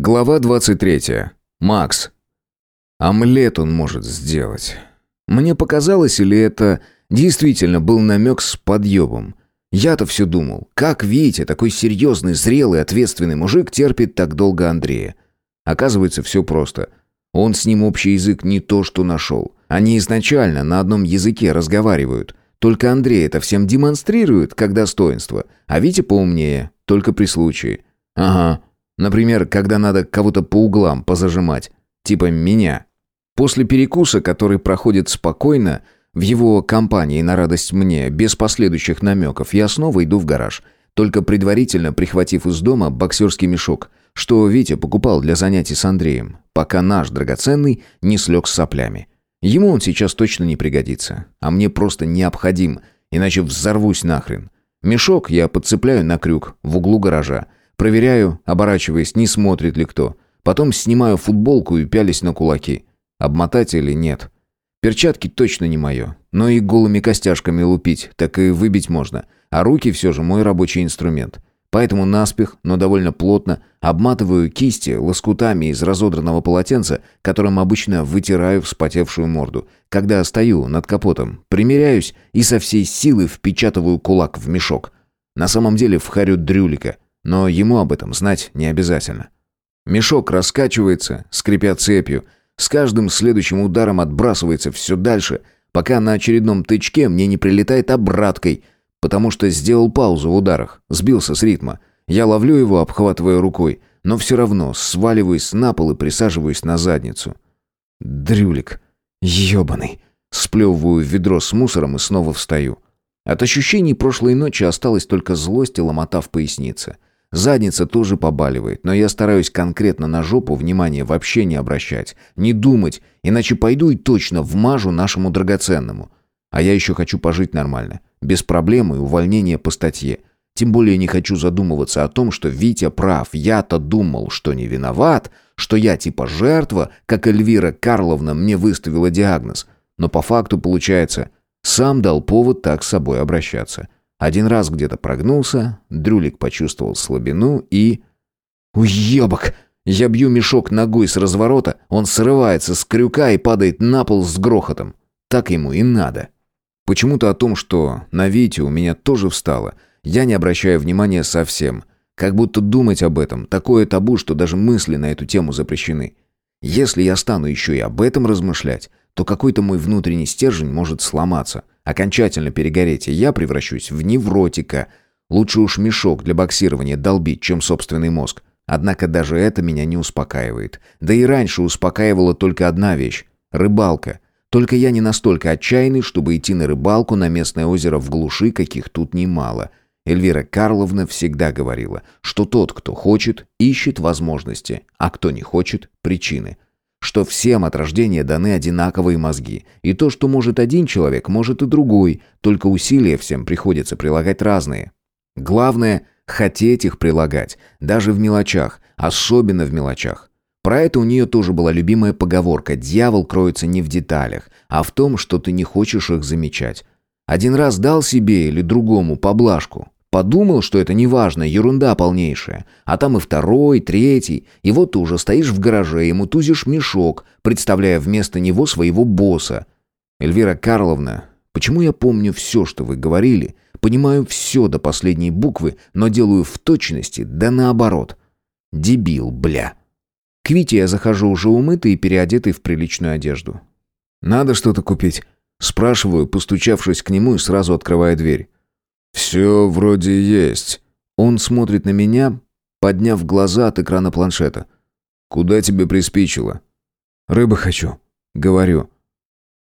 Глава 23. Макс. Омлет он может сделать. Мне показалось, или это действительно был намек с подъебом? Я-то все думал, как Витя, такой серьезный, зрелый, ответственный мужик, терпит так долго Андрея. Оказывается, все просто. Он с ним общий язык не то что нашел. Они изначально на одном языке разговаривают. Только Андрей это всем демонстрирует, как достоинство, а Витя поумнее, только при случае. Ага, Например, когда надо кого-то по углам позажимать, типа меня. После перекуса, который проходит спокойно, в его компании на радость мне, без последующих намеков, я снова иду в гараж, только предварительно прихватив из дома боксерский мешок, что Витя покупал для занятий с Андреем, пока наш драгоценный не слег с соплями. Ему он сейчас точно не пригодится, а мне просто необходим, иначе взорвусь нахрен. Мешок я подцепляю на крюк в углу гаража, Проверяю, оборачиваясь, не смотрит ли кто. Потом снимаю футболку и пялись на кулаки. Обмотать или нет. Перчатки точно не мое. Но и голыми костяшками лупить, так и выбить можно. А руки все же мой рабочий инструмент. Поэтому наспех, но довольно плотно, обматываю кисти лоскутами из разодранного полотенца, которым обычно вытираю вспотевшую морду. Когда стою над капотом, примеряюсь и со всей силы впечатываю кулак в мешок. На самом деле вхарю дрюлика – но ему об этом знать не обязательно. Мешок раскачивается, скрипя цепью, с каждым следующим ударом отбрасывается все дальше, пока на очередном тычке мне не прилетает обраткой, потому что сделал паузу в ударах, сбился с ритма. Я ловлю его, обхватывая рукой, но все равно сваливаюсь на пол и присаживаюсь на задницу. Дрюлик, ебаный. Сплевываю в ведро с мусором и снова встаю. От ощущений прошлой ночи осталась только злость и ломота в пояснице. Задница тоже побаливает, но я стараюсь конкретно на жопу внимания вообще не обращать, не думать, иначе пойду и точно вмажу нашему драгоценному. А я еще хочу пожить нормально, без проблем и увольнения по статье. Тем более не хочу задумываться о том, что Витя прав, я-то думал, что не виноват, что я типа жертва, как Эльвира Карловна мне выставила диагноз. Но по факту получается, сам дал повод так с собой обращаться. Один раз где-то прогнулся, Дрюлик почувствовал слабину и... Уебок! Я бью мешок ногой с разворота, он срывается с крюка и падает на пол с грохотом. Так ему и надо. Почему-то о том, что на Вите у меня тоже встало, я не обращаю внимания совсем. Как будто думать об этом, такое табу, что даже мысли на эту тему запрещены. Если я стану еще и об этом размышлять, то какой-то мой внутренний стержень может сломаться, окончательно перегореть, и я превращусь в невротика. Лучше уж мешок для боксирования долбить, чем собственный мозг. Однако даже это меня не успокаивает. Да и раньше успокаивала только одна вещь — рыбалка. Только я не настолько отчаянный, чтобы идти на рыбалку на местное озеро в глуши, каких тут немало. Эльвира Карловна всегда говорила, что тот, кто хочет, ищет возможности, а кто не хочет — причины — что всем от рождения даны одинаковые мозги, и то, что может один человек, может и другой, только усилия всем приходится прилагать разные. Главное – хотеть их прилагать, даже в мелочах, особенно в мелочах. Про это у нее тоже была любимая поговорка «Дьявол кроется не в деталях, а в том, что ты не хочешь их замечать». Один раз дал себе или другому поблажку, Подумал, что это неважно, ерунда полнейшая. А там и второй, третий. И вот ты уже стоишь в гараже и мутузишь мешок, представляя вместо него своего босса. Эльвира Карловна, почему я помню все, что вы говорили, понимаю все до последней буквы, но делаю в точности, да наоборот. Дебил, бля. К Вите я захожу уже умытый и переодетый в приличную одежду. «Надо что-то купить?» Спрашиваю, постучавшись к нему и сразу открывая дверь. «Все вроде есть». Он смотрит на меня, подняв глаза от экрана планшета. «Куда тебе приспичило?» «Рыбы хочу», — говорю.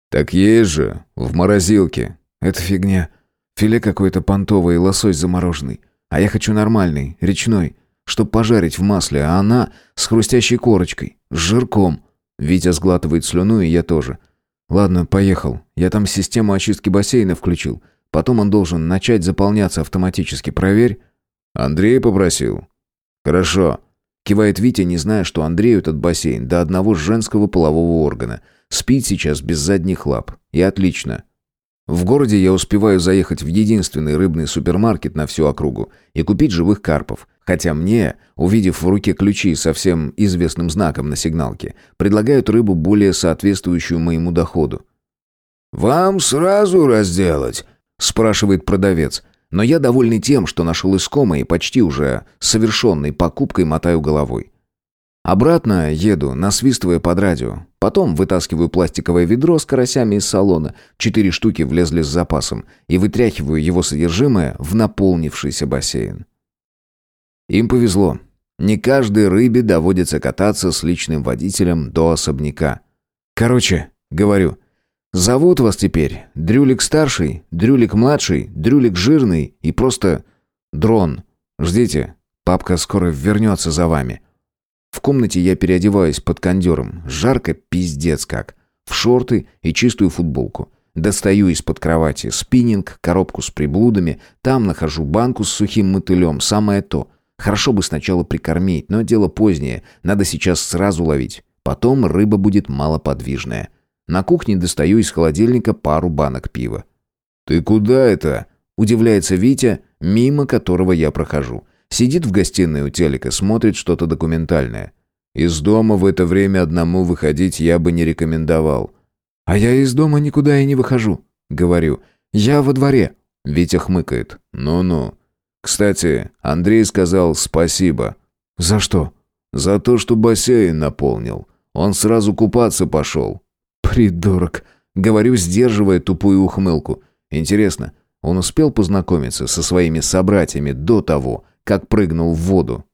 «Так есть же, в морозилке». «Это фигня. Филе какое-то понтовое и лосось замороженный. А я хочу нормальный, речной, чтоб пожарить в масле, а она с хрустящей корочкой, с жирком». Витя сглатывает слюну, и я тоже. «Ладно, поехал. Я там систему очистки бассейна включил. Потом он должен начать заполняться автоматически. Проверь. Андрей попросил. Хорошо. Кивает Витя, не зная, что Андрею этот бассейн до одного женского полового органа. Спит сейчас без задних лап. И отлично. В городе я успеваю заехать в единственный рыбный супермаркет на всю округу и купить живых карпов, хотя мне, увидев в руке ключи со всем известным знаком на сигналке, предлагают рыбу более соответствующую моему доходу. «Вам сразу разделать?» – спрашивает продавец. Но я, довольный тем, что нашел искомое и почти уже совершенной покупкой, мотаю головой. Обратно еду, насвистывая под радио. Потом вытаскиваю пластиковое ведро с карасями из салона, четыре штуки влезли с запасом, и вытряхиваю его содержимое в наполнившийся бассейн. Им повезло. Не каждой рыбе доводится кататься с личным водителем до особняка. Короче, говорю, зовут вас теперь Дрюлик-старший, Дрюлик-младший, Дрюлик-жирный и просто Дрон. Ждите, папка скоро вернется за вами. В комнате я переодеваюсь под кондером. Жарко пиздец как. В шорты и чистую футболку. Достаю из-под кровати спиннинг, коробку с приблудами. Там нахожу банку с сухим мотылем. Самое то. Хорошо бы сначала прикормить, но дело позднее. Надо сейчас сразу ловить. Потом рыба будет малоподвижная. На кухне достаю из холодильника пару банок пива. «Ты куда это?» – удивляется Витя, мимо которого я прохожу. Сидит в гостиной у телека, смотрит что-то документальное. Из дома в это время одному выходить я бы не рекомендовал. «А я из дома никуда и не выхожу», — говорю. «Я во дворе». Витя хмыкает. «Ну-ну. Кстати, Андрей сказал спасибо». «За что?» «За то, что бассейн наполнил. Он сразу купаться пошел». «Придурок», — говорю, сдерживая тупую ухмылку. «Интересно, он успел познакомиться со своими собратьями до того, как прыгнул в воду.